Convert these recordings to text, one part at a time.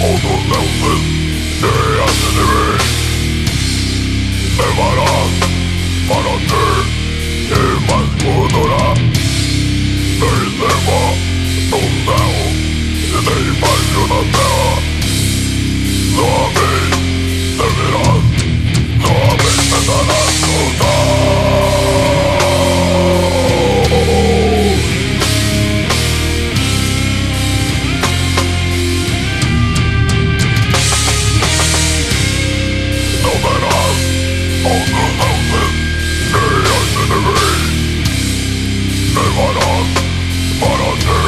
Otros me hunden de antes de mí Para, para, para,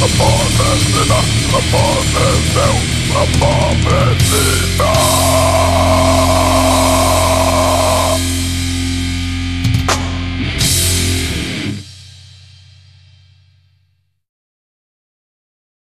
Aparecida, aparecida, aparecida.